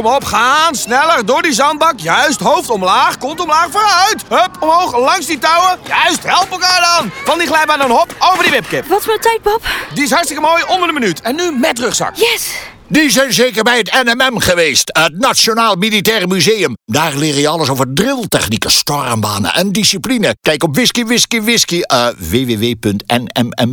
Kom op, gaan. Sneller. Door die zandbak. Juist. Hoofd omlaag. Kont omlaag. Vooruit. Hup. Omhoog. Langs die touwen. Juist. Help elkaar dan. Van die glijbaan dan hop. Over die wipkip. Wat voor tijd, pap? Die is hartstikke mooi. Onder de minuut. En nu met rugzak. Yes! Die zijn zeker bij het NMM geweest, het Nationaal Militair Museum. Daar leer je alles over drilltechnieken, stormbanen en discipline. Kijk op whisky, whisky, whisky, eh, uh, www.nmm.nl.